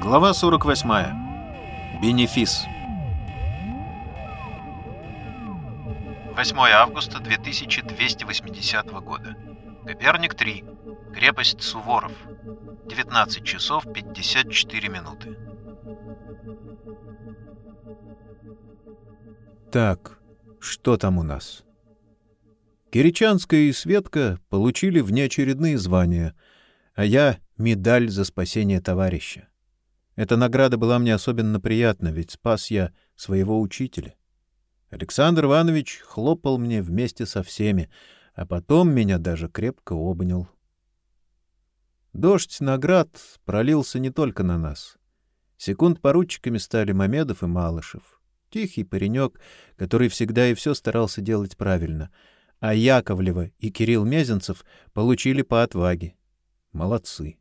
Глава 48. Бенефис. 8 августа 2280 года. Коперник 3. Крепость Суворов. 19 часов 54 минуты. Так, что там у нас? Киричанская и Светка получили внеочередные звания, а я — медаль за спасение товарища. Эта награда была мне особенно приятна, ведь спас я своего учителя. Александр Иванович хлопал мне вместе со всеми, а потом меня даже крепко обнял. Дождь наград пролился не только на нас. Секунд поручиками стали Мамедов и Малышев. Тихий паренек, который всегда и все старался делать правильно — а Яковлева и Кирилл Мезенцев получили по отваге. Молодцы.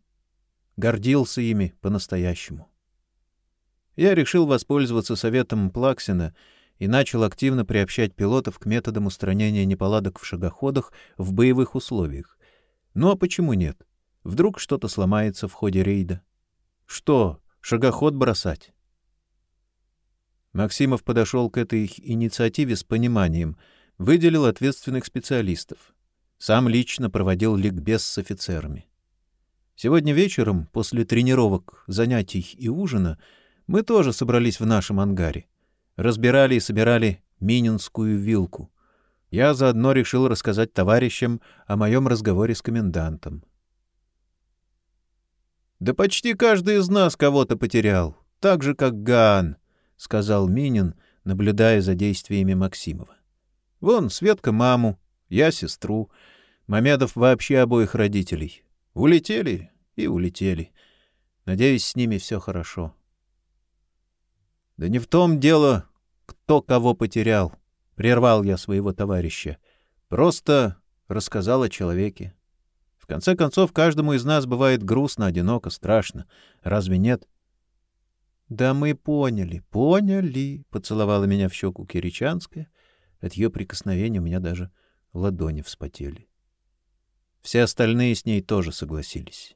Гордился ими по-настоящему. Я решил воспользоваться советом Плаксина и начал активно приобщать пилотов к методам устранения неполадок в шагоходах в боевых условиях. Ну а почему нет? Вдруг что-то сломается в ходе рейда? Что, шагоход бросать? Максимов подошел к этой инициативе с пониманием — выделил ответственных специалистов. Сам лично проводил ликбез с офицерами. Сегодня вечером, после тренировок, занятий и ужина, мы тоже собрались в нашем ангаре. Разбирали и собирали мининскую вилку. Я заодно решил рассказать товарищам о моем разговоре с комендантом. «Да почти каждый из нас кого-то потерял, так же, как Гаан», — сказал Минин, наблюдая за действиями Максимова. Вон Светка маму, я сестру, Мамедов вообще обоих родителей. Улетели и улетели. Надеюсь, с ними все хорошо. Да не в том дело, кто кого потерял. Прервал я своего товарища. Просто рассказал о человеке. В конце концов, каждому из нас бывает грустно, одиноко, страшно. Разве нет? — Да мы поняли, поняли, — поцеловала меня в щеку Киричанская от ее прикосновения у меня даже ладони вспотели. Все остальные с ней тоже согласились.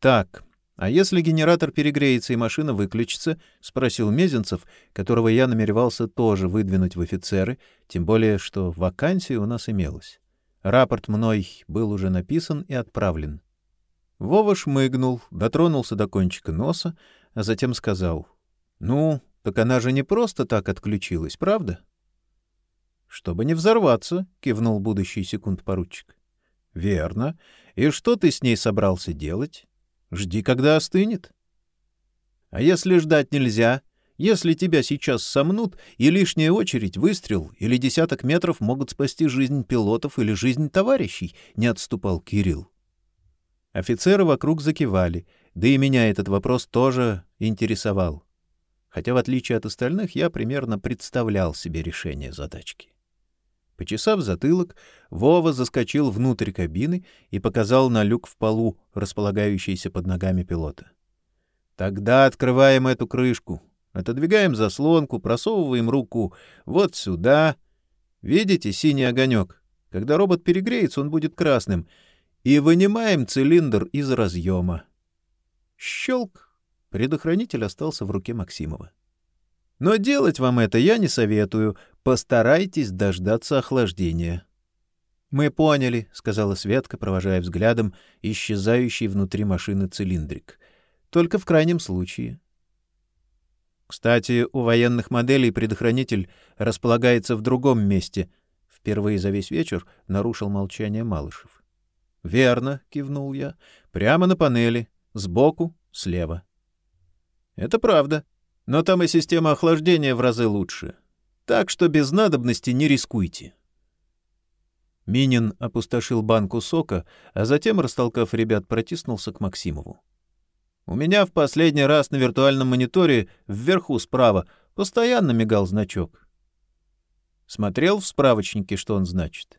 «Так, а если генератор перегреется и машина выключится?» — спросил Мезенцев, которого я намеревался тоже выдвинуть в офицеры, тем более, что вакансия у нас имелась. Рапорт мной был уже написан и отправлен. Вова шмыгнул, дотронулся до кончика носа, а затем сказал, «Ну, так она же не просто так отключилась, правда?» Чтобы не взорваться, кивнул будущий секунд-поручик. Верно. И что ты с ней собрался делать? Жди, когда остынет. А если ждать нельзя? Если тебя сейчас сомнут, и лишняя очередь, выстрел или десяток метров могут спасти жизнь пилотов или жизнь товарищей, не отступал Кирилл. Офицеры вокруг закивали, да и меня этот вопрос тоже интересовал. Хотя, в отличие от остальных, я примерно представлял себе решение задачки. Почесав затылок, Вова заскочил внутрь кабины и показал на люк в полу, располагающийся под ногами пилота. Тогда открываем эту крышку, отодвигаем заслонку, просовываем руку вот сюда. Видите синий огонек? Когда робот перегреется, он будет красным. И вынимаем цилиндр из разъема. Щелк! Предохранитель остался в руке Максимова. Но делать вам это я не советую. Постарайтесь дождаться охлаждения. — Мы поняли, — сказала Светка, провожая взглядом исчезающий внутри машины цилиндрик. — Только в крайнем случае. Кстати, у военных моделей предохранитель располагается в другом месте. Впервые за весь вечер нарушил молчание Малышев. — Верно, — кивнул я. — Прямо на панели. Сбоку, слева. — Это правда, но там и система охлаждения в разы лучше. Так что без надобности не рискуйте. Минин опустошил банку сока, а затем, растолкав ребят, протиснулся к Максимову. У меня в последний раз на виртуальном мониторе вверху справа постоянно мигал значок. Смотрел в справочнике, что он значит.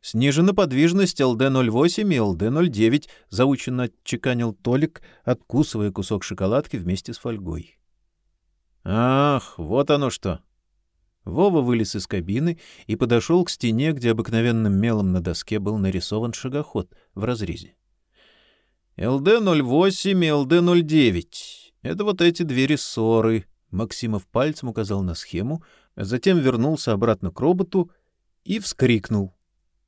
Снижена подвижность ЛД-08 и ЛД-09, заученно отчеканил Толик, откусывая кусок шоколадки вместе с фольгой. Ах, вот оно что. Вова вылез из кабины и подошел к стене, где обыкновенным мелом на доске был нарисован шагоход в разрезе. ЛД-08 и ЛД-09. Это вот эти две рессоры. Максимов пальцем указал на схему, а затем вернулся обратно к роботу и вскрикнул.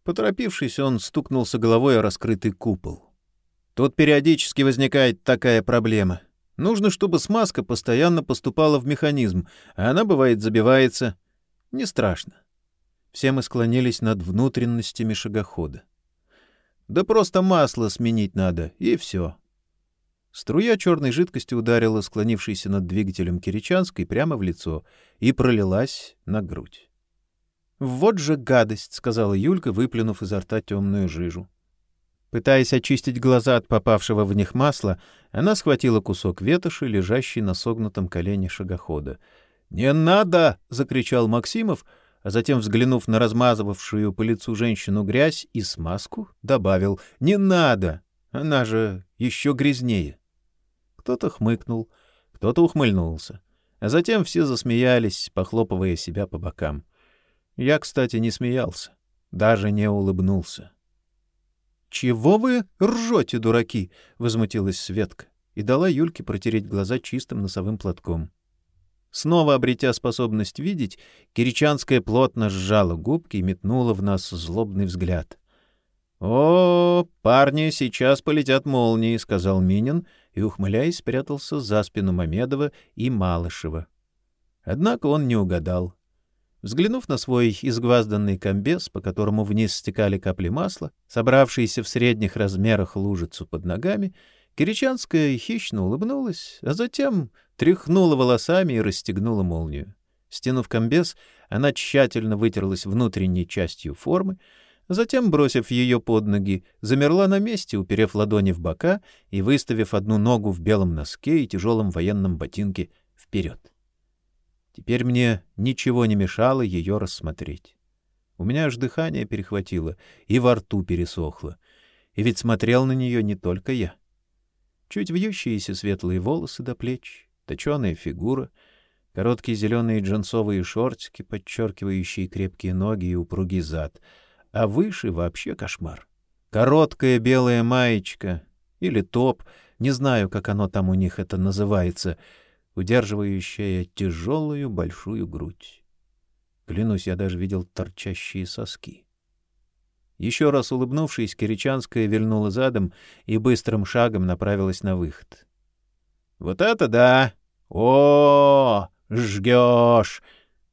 Поторопившись, он стукнулся головой о раскрытый купол. Тут периодически возникает такая проблема. Нужно, чтобы смазка постоянно поступала в механизм, а она, бывает, забивается. Не страшно. Все мы склонились над внутренностями шагохода. Да просто масло сменить надо, и все. Струя черной жидкости ударила склонившийся над двигателем Киричанской прямо в лицо и пролилась на грудь. «Вот же гадость!» — сказала Юлька, выплюнув изо рта темную жижу. Пытаясь очистить глаза от попавшего в них масла, она схватила кусок ветоши, лежащий на согнутом колене шагохода. «Не надо!» — закричал Максимов — а затем, взглянув на размазывавшую по лицу женщину грязь и смазку, добавил «Не надо! Она же еще грязнее!» Кто-то хмыкнул, кто-то ухмыльнулся, а затем все засмеялись, похлопывая себя по бокам. Я, кстати, не смеялся, даже не улыбнулся. «Чего вы ржете, дураки?» — возмутилась Светка и дала Юльке протереть глаза чистым носовым платком. Снова обретя способность видеть, Киричанская плотно сжала губки и метнула в нас злобный взгляд. «О, парни, сейчас полетят молнии», — сказал Минин и, ухмыляясь, спрятался за спину Мамедова и Малышева. Однако он не угадал. Взглянув на свой изгвазданный комбез, по которому вниз стекали капли масла, собравшиеся в средних размерах лужицу под ногами, Киричанская хищно улыбнулась, а затем тряхнула волосами и расстегнула молнию. Стянув комбез, она тщательно вытерлась внутренней частью формы, затем, бросив ее под ноги, замерла на месте, уперев ладони в бока и выставив одну ногу в белом носке и тяжелом военном ботинке вперед. Теперь мне ничего не мешало ее рассмотреть. У меня аж дыхание перехватило и во рту пересохло. И ведь смотрел на нее не только я. Чуть вьющиеся светлые волосы до плеч, точеная фигура, короткие зеленые джинсовые шортики, подчеркивающие крепкие ноги и упругий зад, а выше вообще кошмар. Короткая белая маечка или топ, не знаю, как оно там у них это называется, удерживающая тяжелую большую грудь. Клянусь, я даже видел торчащие соски. Еще раз улыбнувшись, Киричанская вильнула задом и быстрым шагом направилась на выход. — Вот это да! О, жгешь!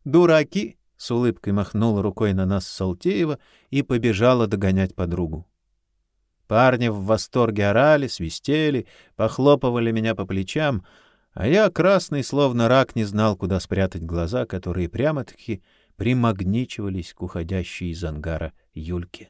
Дураки! С улыбкой махнула рукой на нас Салтеева и побежала догонять подругу. Парни в восторге орали, свистели, похлопывали меня по плечам, а я, красный, словно рак, не знал, куда спрятать глаза, которые прямо-таки примагничивались к уходящей из ангара Юльке.